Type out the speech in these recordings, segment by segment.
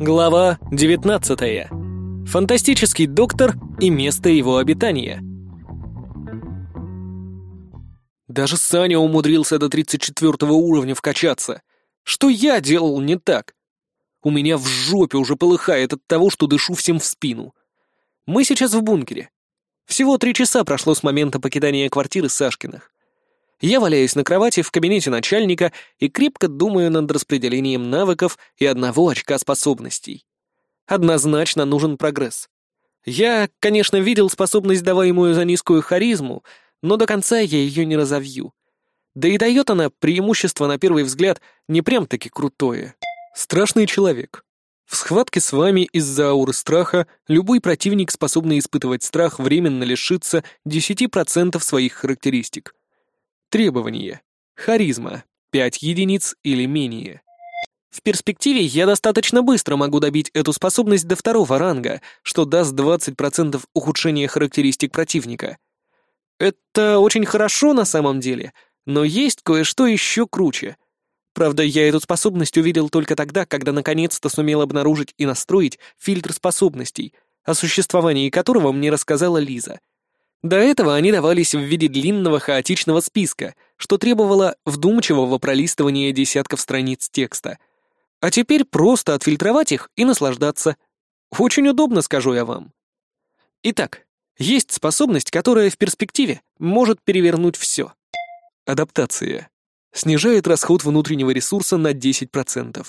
Глава 19. Фантастический доктор и место его обитания. Даже Саня умудрился до 34 уровня вкачаться. Что я делал не так? У меня в жопе уже полыхает от того, что дышу всем в спину. Мы сейчас в бункере. Всего три часа прошло с момента покидания квартиры Сашкиных. Я валяюсь на кровати в кабинете начальника и крепко думаю над распределением навыков и одного очка способностей. Однозначно нужен прогресс. Я, конечно, видел способность, даваемую за низкую харизму, но до конца я ее не разовью. Да и дает она преимущество на первый взгляд не прям-таки крутое. Страшный человек. В схватке с вами из-за ауры страха любой противник, способный испытывать страх, временно лишится 10% своих характеристик. Требования. Харизма. 5 единиц или менее. В перспективе я достаточно быстро могу добить эту способность до второго ранга, что даст 20% ухудшения характеристик противника. Это очень хорошо на самом деле, но есть кое-что еще круче. Правда, я эту способность увидел только тогда, когда наконец-то сумел обнаружить и настроить фильтр способностей, о существовании которого мне рассказала Лиза — до этого они давались в виде длинного хаотичного списка, что требовало вдумчивого пролистывания десятков страниц текста. А теперь просто отфильтровать их и наслаждаться. Очень удобно, скажу я вам. Итак, есть способность, которая в перспективе может перевернуть все. Адаптация. Снижает расход внутреннего ресурса на 10%.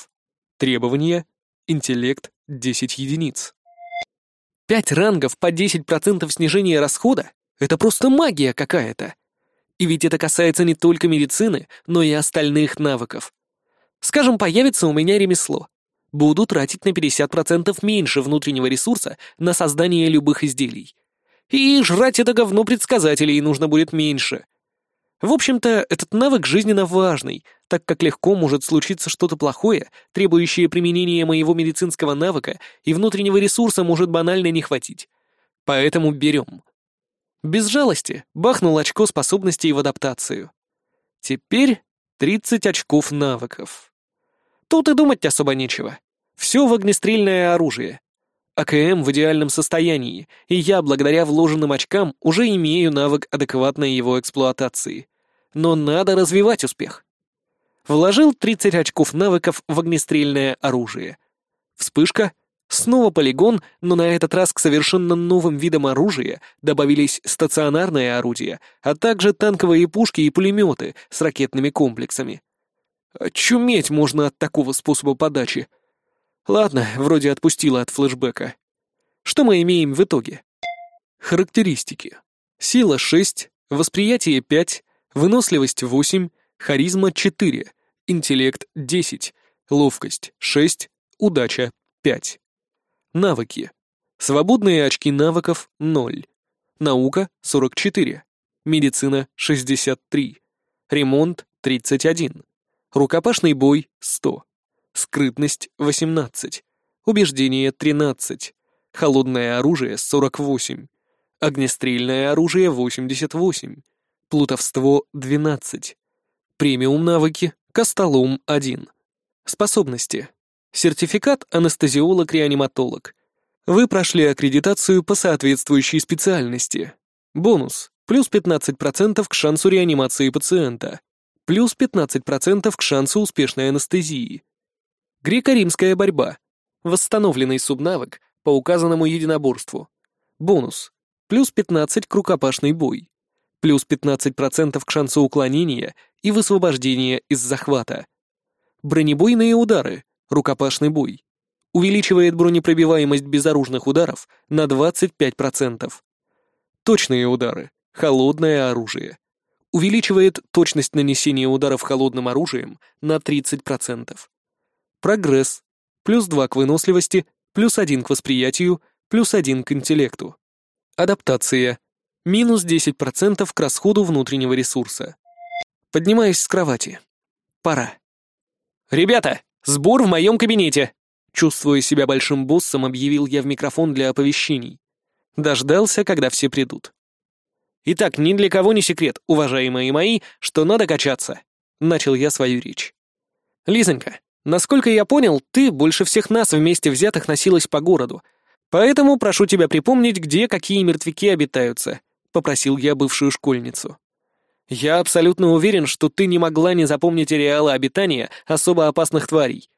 Требования. Интеллект 10 единиц. Пять рангов по 10% снижения расхода это просто магия какая-то. И ведь это касается не только медицины, но и остальных навыков. Скажем, появится у меня ремесло. Буду тратить на 50% меньше внутреннего ресурса на создание любых изделий. И жрать это говно предсказателей нужно будет меньше. В общем-то, этот навык жизненно важный, так как легко может случиться что-то плохое, требующее применения моего медицинского навыка, и внутреннего ресурса может банально не хватить. Поэтому берем. Без жалости бахнул очко способностей в адаптацию. Теперь 30 очков навыков. Тут и думать особо нечего. Все в огнестрельное оружие. АКМ в идеальном состоянии, и я, благодаря вложенным очкам, уже имею навык адекватной его эксплуатации. Но надо развивать успех. Вложил 30 очков навыков в огнестрельное оружие. Вспышка, Снова полигон, но на этот раз к совершенно новым видам оружия добавились стационарные орудия, а также танковые пушки и пулеметы с ракетными комплексами. Чуметь можно от такого способа подачи. Ладно, вроде отпустила от флешбека. Что мы имеем в итоге? Характеристики. Сила 6, восприятие 5, выносливость 8, харизма 4, интеллект 10, ловкость 6, удача 5. Навыки. Свободные очки навыков — 0. Наука — 44. Медицина — 63. Ремонт — 31. Рукопашный бой — 100. Скрытность — 18. Убеждение — 13. Холодное оружие — 48. Огнестрельное оружие — 88. Плутовство — 12. Премиум навыки — Костолом — 1. Способности. Сертификат анестезиолог-реаниматолог. Вы прошли аккредитацию по соответствующей специальности. Бонус. Плюс 15% к шансу реанимации пациента. Плюс 15% к шансу успешной анестезии. Греко-римская борьба. Восстановленный субнавык по указанному единоборству. Бонус. Плюс 15 к рукопашный бой. Плюс 15% к шансу уклонения и высвобождения из захвата. Бронебойные удары рукопашный бой. Увеличивает бронепробиваемость безоружных ударов на 25%. Точные удары, холодное оружие. Увеличивает точность нанесения ударов холодным оружием на 30%. Прогресс. Плюс 2 к выносливости, плюс 1 к восприятию, плюс 1 к интеллекту. Адаптация. Минус 10% к расходу внутреннего ресурса. Поднимаюсь с кровати. Пора. «Ребята, Сбор в моем кабинете!» Чувствуя себя большим боссом, объявил я в микрофон для оповещений. Дождался, когда все придут. «Итак, ни для кого не секрет, уважаемые мои, что надо качаться», — начал я свою речь. «Лизонька, Насколько я понял, ты больше всех нас вместе взятых носилась по городу. Поэтому прошу тебя припомнить, где какие мертвяки обитаются», — попросил я бывшую школьницу. «Я абсолютно уверен, что ты не могла не запомнить ареалы обитания особо опасных тварей».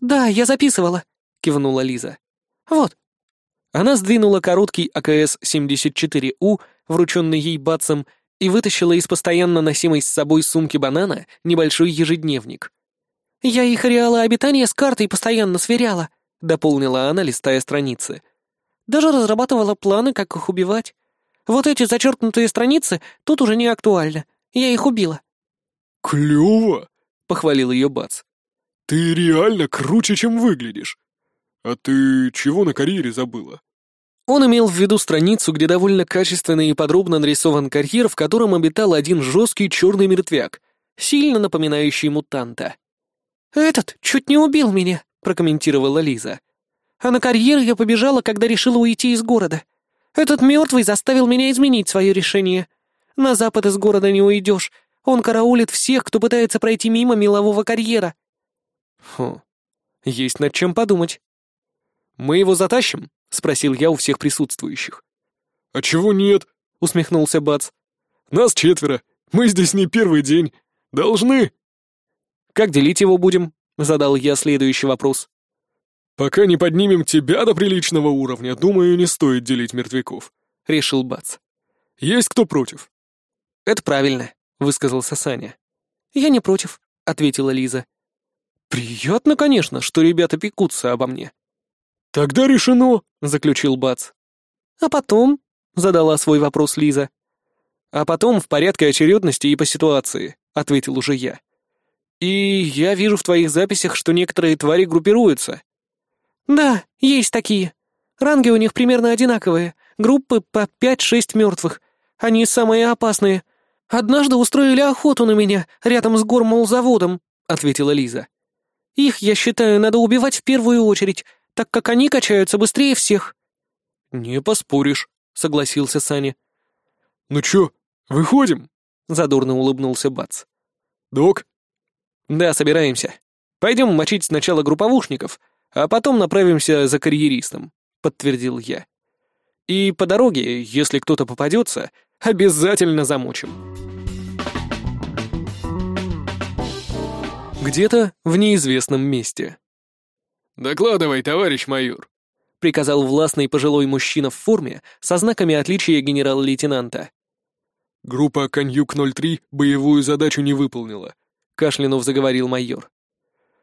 «Да, я записывала», — кивнула Лиза. «Вот». Она сдвинула короткий АКС-74У, врученный ей бацем, и вытащила из постоянно носимой с собой сумки банана небольшой ежедневник. «Я их ареалы обитания с картой постоянно сверяла», — дополнила она, листая страницы. «Даже разрабатывала планы, как их убивать. Вот эти зачеркнутые страницы тут уже не актуальны. Я их убила». «Клёво!» — похвалил ее Бац. «Ты реально круче, чем выглядишь. А ты чего на карьере забыла?» Он имел в виду страницу, где довольно качественно и подробно нарисован карьер, в котором обитал один жесткий черный мертвяк, сильно напоминающий мутанта. «Этот чуть не убил меня», — прокомментировала Лиза. «А на карьер я побежала, когда решила уйти из города. Этот мертвый заставил меня изменить свое решение. На запад из города не уйдешь. Он караулит всех, кто пытается пройти мимо мелового карьера». «Хм, есть над чем подумать. Мы его затащим?» — спросил я у всех присутствующих. «А чего нет?» — усмехнулся Бац. «Нас четверо. Мы здесь не первый день. Должны...» «Как делить его будем?» — задал я следующий вопрос. «Пока не поднимем тебя до приличного уровня, думаю, не стоит делить мертвяков», — решил Бац. «Есть кто против?» «Это правильно», — высказался Саня. «Я не против», — ответила Лиза. «Приятно, конечно, что ребята пекутся обо мне». «Тогда решено», — заключил Бац. «А потом?» — задала свой вопрос Лиза. «А потом в порядке очередности и по ситуации», — ответил уже я. «И я вижу в твоих записях, что некоторые твари группируются». «Да, есть такие. Ранги у них примерно одинаковые. Группы по пять-шесть мертвых. Они самые опасные. Однажды устроили охоту на меня рядом с гормолзаводом», — ответила Лиза. «Их, я считаю, надо убивать в первую очередь, так как они качаются быстрее всех». «Не поспоришь», — согласился Саня. «Ну чё, выходим?» — задорно улыбнулся Бац. «Док?» «Да, собираемся. Пойдем мочить сначала групповушников, а потом направимся за карьеристом», — подтвердил я. «И по дороге, если кто-то попадется, обязательно замочим». Где-то в неизвестном месте. «Докладывай, товарищ майор», — приказал властный пожилой мужчина в форме со знаками отличия генерал-лейтенанта. «Группа «Коньюк-03» боевую задачу не выполнила», — кашлянув заговорил майор.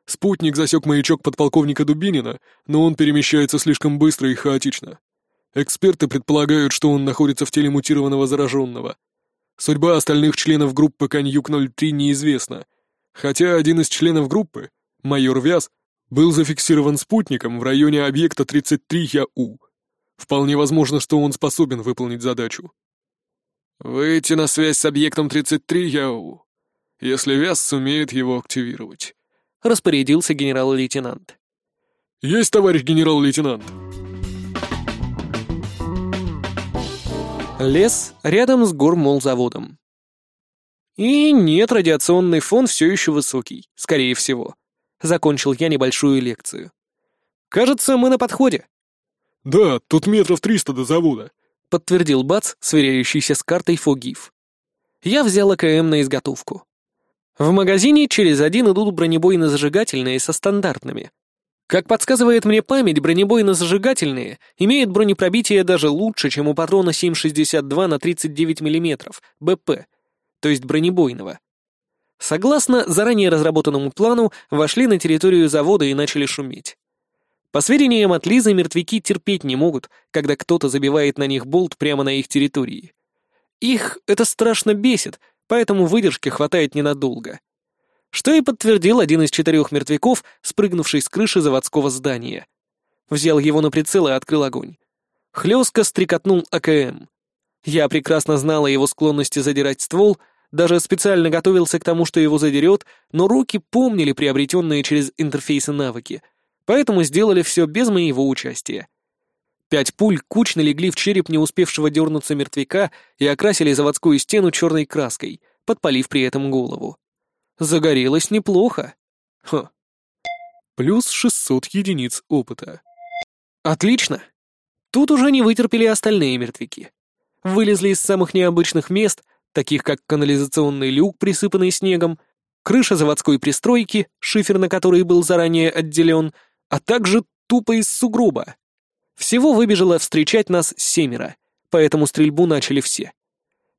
«Спутник засек маячок подполковника Дубинина, но он перемещается слишком быстро и хаотично. Эксперты предполагают, что он находится в теле мутированного зараженного. Судьба остальных членов группы «Коньюк-03» неизвестна, хотя один из членов группы, майор Вяз, был зафиксирован спутником в районе объекта 33 ЯУ. Вполне возможно, что он способен выполнить задачу. «Выйти на связь с объектом 33 ЯУ, если Вяз сумеет его активировать», — распорядился генерал-лейтенант. «Есть, товарищ генерал-лейтенант!» Лес рядом с гормолзаводом. И нет, радиационный фон все еще высокий, скорее всего закончил я небольшую лекцию. «Кажется, мы на подходе». «Да, тут метров триста до завода», — подтвердил Бац, сверяющийся с картой Фогиф. Я взял АКМ на изготовку. В магазине через один идут бронебойно-зажигательные со стандартными. Как подсказывает мне память, бронебойно-зажигательные имеют бронепробитие даже лучше, чем у патрона 7,62 на 39 мм БП, то есть бронебойного. Согласно заранее разработанному плану, вошли на территорию завода и начали шуметь. По сведениям от Лизы, мертвяки терпеть не могут, когда кто-то забивает на них болт прямо на их территории. Их это страшно бесит, поэтому выдержки хватает ненадолго. Что и подтвердил один из четырех мертвяков, спрыгнувший с крыши заводского здания. Взял его на прицел и открыл огонь. Хлестко стрекотнул АКМ. Я прекрасно знала его склонности задирать ствол — даже специально готовился к тому, что его задерет, но руки помнили приобретенные через интерфейсы навыки, поэтому сделали все без моего участия. Пять пуль кучно легли в череп не успевшего дернуться мертвяка и окрасили заводскую стену черной краской, подпалив при этом голову. Загорелось неплохо. Хм. Плюс 600 единиц опыта. Отлично. Тут уже не вытерпели остальные мертвяки. Вылезли из самых необычных мест, таких как канализационный люк, присыпанный снегом, крыша заводской пристройки, шифер на который был заранее отделен, а также тупо из сугроба. Всего выбежало встречать нас семеро, поэтому стрельбу начали все.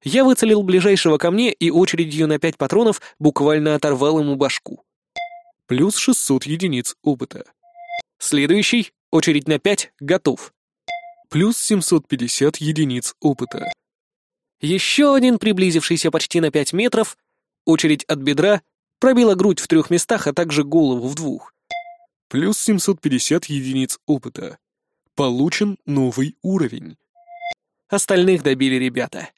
Я выцелил ближайшего ко мне и очередью на пять патронов буквально оторвал ему башку. Плюс 600 единиц опыта. Следующий, очередь на пять, готов. Плюс 750 единиц опыта. Еще один, приблизившийся почти на пять метров, очередь от бедра, пробила грудь в трех местах, а также голову в двух. Плюс 750 единиц опыта. Получен новый уровень. Остальных добили ребята.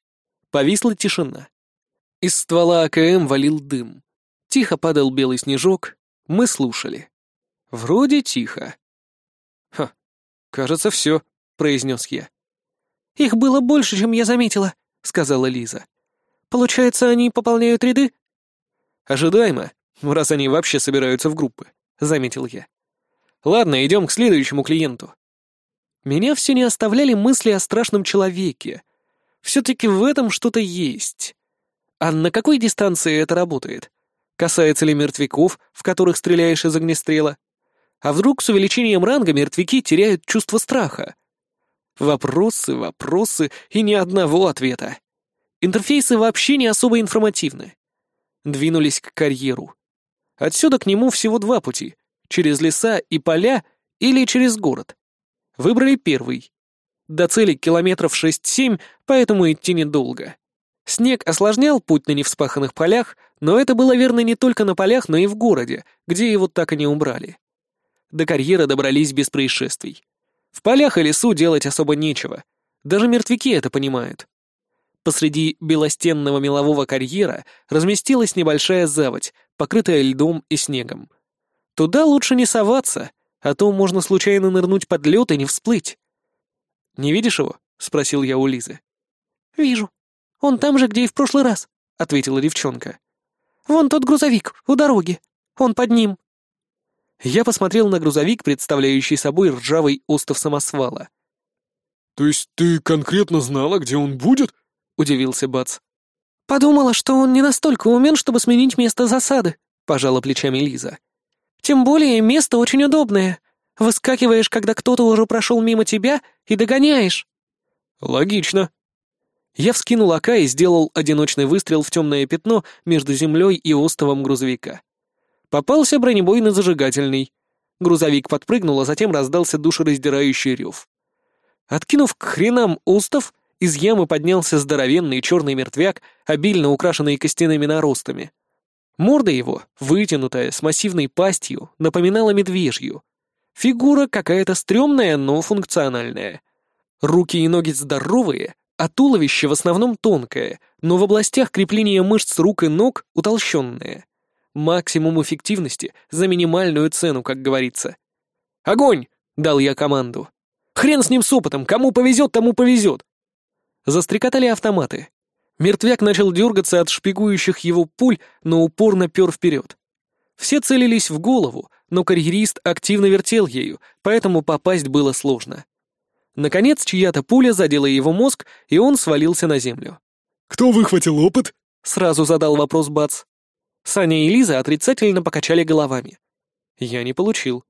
Повисла тишина. Из ствола АКМ валил дым. Тихо падал белый снежок. Мы слушали. Вроде тихо. «Ха, кажется, все», — произнес я. «Их было больше, чем я заметила», — сказала Лиза. «Получается, они пополняют ряды?» «Ожидаемо, раз они вообще собираются в группы», — заметил я. «Ладно, идем к следующему клиенту». Меня все не оставляли мысли о страшном человеке. Все-таки в этом что-то есть. А на какой дистанции это работает? Касается ли мертвяков, в которых стреляешь из огнестрела? А вдруг с увеличением ранга мертвяки теряют чувство страха? Вопросы, вопросы и ни одного ответа. Интерфейсы вообще не особо информативны. Двинулись к карьеру. Отсюда к нему всего два пути — через леса и поля или через город. Выбрали первый. До цели километров 6-7, поэтому идти недолго. Снег осложнял путь на невспаханных полях, но это было верно не только на полях, но и в городе, где его так и не убрали. До карьера добрались без происшествий. В полях и лесу делать особо нечего. Даже мертвяки это понимают. Посреди белостенного мелового карьера разместилась небольшая заводь, покрытая льдом и снегом. Туда лучше не соваться, а то можно случайно нырнуть под лед и не всплыть. «Не видишь его?» — спросил я у Лизы. «Вижу», он там же, где и в прошлый раз», — ответила девчонка. «Вон тот грузовик, у дороги. Он под ним». Я посмотрел на грузовик, представляющий собой ржавый остов самосвала. «То есть ты конкретно знала, где он будет?» — удивился Бац. «Подумала, что он не настолько умен, чтобы сменить место засады», — пожала плечами Лиза. «Тем более место очень удобное. Выскакиваешь, когда кто-то уже прошел мимо тебя, и догоняешь». «Логично», я вскинул АК и сделал одиночный выстрел в темное пятно между землей и остовом грузовика. Попался бронебойно-зажигательный. Грузовик подпрыгнул, а затем раздался душераздирающий рев. Откинув к хренам остов, из ямы поднялся здоровенный черный мертвяк, обильно украшенный костяными наростами. Морда его, вытянутая, с массивной пастью, напоминала медвежью. Фигура какая-то стрёмная, но функциональная. Руки и ноги здоровые, а туловище в основном тонкое, но в областях крепления мышц рук и ног утолщенное. Максимум эффективности за минимальную цену, как говорится. «Огонь!» — дал я команду. «Хрен с ним с опытом, кому повезет, тому повезет!» Застрекотали автоматы. Мертвяк начал дергаться от шпигующих его пуль, но упорно пер вперед. Все целились в голову, но карьерист активно вертел ею, поэтому попасть было сложно. Наконец, чья-то пуля задела его мозг, и он свалился на землю. «Кто выхватил опыт?» — сразу задал вопрос Бац. Саня и Лиза отрицательно покачали головами. Я не получил.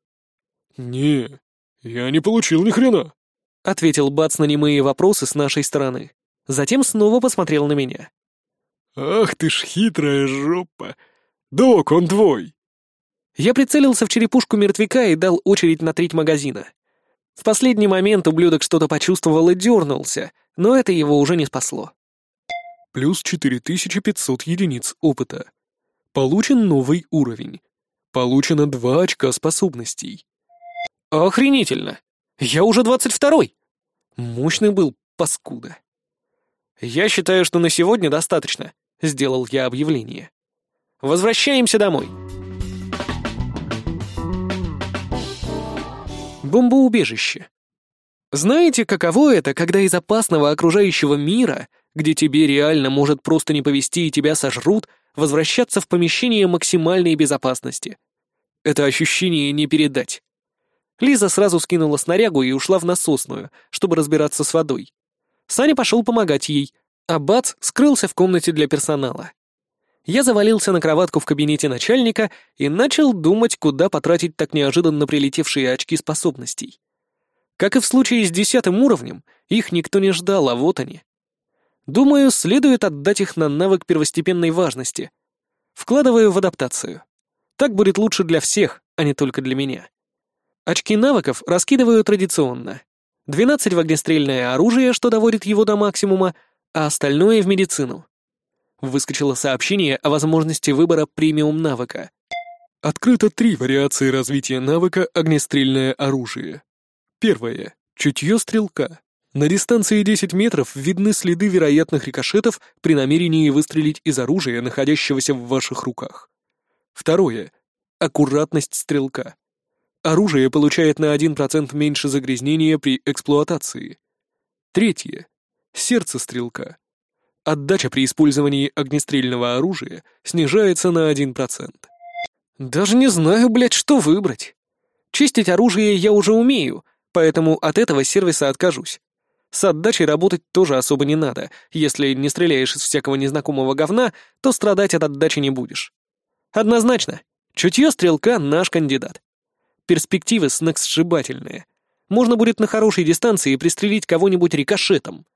«Не, я не получил ни хрена», — ответил Бац на немые вопросы с нашей стороны. Затем снова посмотрел на меня. «Ах ты ж хитрая жопа! Док, он твой!» Я прицелился в черепушку мертвяка и дал очередь на треть магазина. В последний момент ублюдок что-то почувствовал и дернулся, но это его уже не спасло. Плюс 4500 единиц опыта. Получен новый уровень. Получено 2 очка способностей. Охренительно! Я уже 22-й! Мощный был, паскуда. Я считаю, что на сегодня достаточно, сделал я объявление. Возвращаемся домой. Бомбоубежище. Знаете, каково это, когда из опасного окружающего мира, где тебе реально может просто не повезти и тебя сожрут, возвращаться в помещение максимальной безопасности? Это ощущение не передать. Лиза сразу скинула снарягу и ушла в насосную, чтобы разбираться с водой. Саня пошел помогать ей, а Бац скрылся в комнате для персонала. Я завалился на кроватку в кабинете начальника и начал думать, куда потратить так неожиданно прилетевшие очки способностей. Как и в случае с десятым уровнем, их никто не ждал, а вот они. Думаю, следует отдать их на навык первостепенной важности. Вкладываю в адаптацию. Так будет лучше для всех, а не только для меня. Очки навыков раскидываю традиционно. 12 в огнестрельное оружие, что доводит его до максимума, а остальное в медицину. Выскочило сообщение о возможности выбора премиум навыка. Открыто три вариации развития навыка огнестрельное оружие. Первое. Чутье стрелка. На дистанции 10 метров видны следы вероятных рикошетов при намерении выстрелить из оружия, находящегося в ваших руках. Второе. Аккуратность стрелка. Оружие получает на 1% меньше загрязнения при эксплуатации. Третье. Сердце стрелка. Отдача при использовании огнестрельного оружия снижается на 1%. Даже не знаю, блядь, что выбрать. Чистить оружие я уже умею, поэтому от этого сервиса откажусь. С отдачей работать тоже особо не надо. Если не стреляешь из всякого незнакомого говна, то страдать от отдачи не будешь. Однозначно, чутье стрелка — наш кандидат. Перспективы сногсшибательные. Можно будет на хорошей дистанции пристрелить кого-нибудь рикошетом.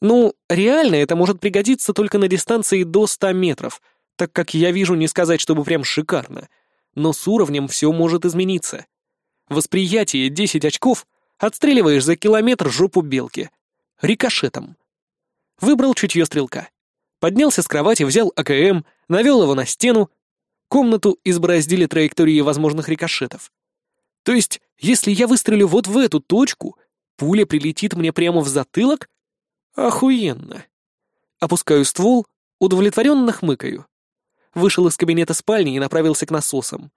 Ну, реально это может пригодиться только на дистанции до 100 метров, так как я вижу не сказать, чтобы прям шикарно. Но с уровнем все может измениться. Восприятие 10 очков, отстреливаешь за километр жопу белки. Рикошетом. Выбрал чутье стрелка. Поднялся с кровати, взял АКМ, навел его на стену. Комнату избороздили траектории возможных рикошетов. То есть, если я выстрелю вот в эту точку, пуля прилетит мне прямо в затылок? Охуенно. Опускаю ствол, удовлетворенно хмыкаю. Вышел из кабинета спальни и направился к насосам.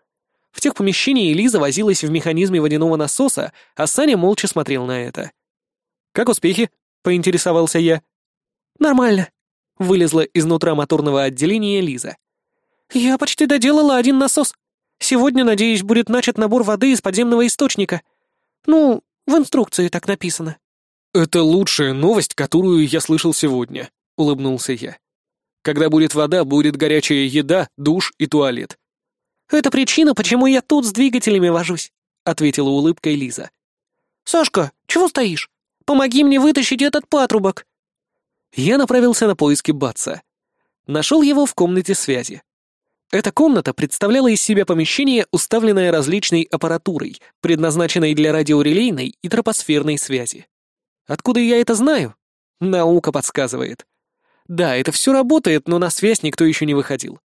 В тех помещениях Лиза возилась в механизме водяного насоса, а Саня молча смотрел на это. «Как успехи?» — поинтересовался я. «Нормально», — вылезла изнутра моторного отделения Лиза. «Я почти доделала один насос. Сегодня, надеюсь, будет начат набор воды из подземного источника. Ну, в инструкции так написано». «Это лучшая новость, которую я слышал сегодня», — улыбнулся я. «Когда будет вода, будет горячая еда, душ и туалет». «Это причина, почему я тут с двигателями вожусь», — ответила улыбкой Лиза. «Сашка, чего стоишь? Помоги мне вытащить этот патрубок». Я направился на поиски Батса. Нашел его в комнате связи. Эта комната представляла из себя помещение, уставленное различной аппаратурой, предназначенной для радиорелейной и тропосферной связи. Откуда я это знаю? Наука подсказывает. Да, это все работает, но на связь никто еще не выходил.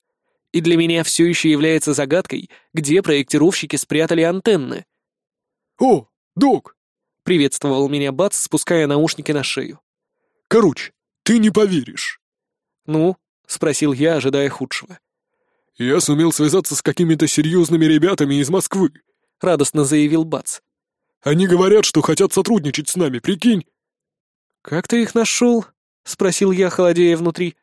И для меня все еще является загадкой, где проектировщики спрятали антенны. «О, док!» — приветствовал меня Бац, спуская наушники на шею. «Короче, ты не поверишь». «Ну?» — спросил я, ожидая худшего. «Я сумел связаться с какими-то серьезными ребятами из Москвы», — радостно заявил Бац. «Они говорят, что хотят сотрудничать с нами, прикинь». «Как ты их нашел?» — спросил я, холодея внутри.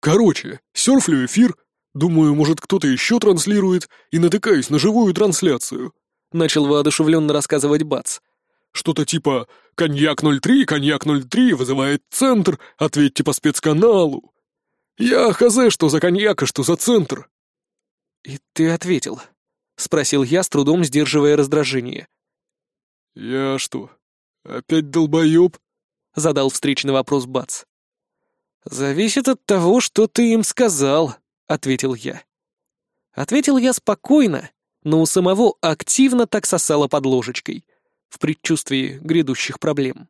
«Короче, серфлю эфир. Думаю, может, кто-то еще транслирует, и натыкаюсь на живую трансляцию», — начал воодушевленно рассказывать Бац. «Что-то типа «Коньяк 03, коньяк 03 вызывает центр, ответьте по спецканалу». Я хз, что за коньяк, и что за центр. «И ты ответил?» — спросил я, с трудом сдерживая раздражение. «Я что, опять долбоеб?» — задал встречный вопрос Бац. «Зависит от того, что ты им сказал», — ответил я. Ответил я спокойно, но у самого активно так сосало под ложечкой, в предчувствии грядущих проблем.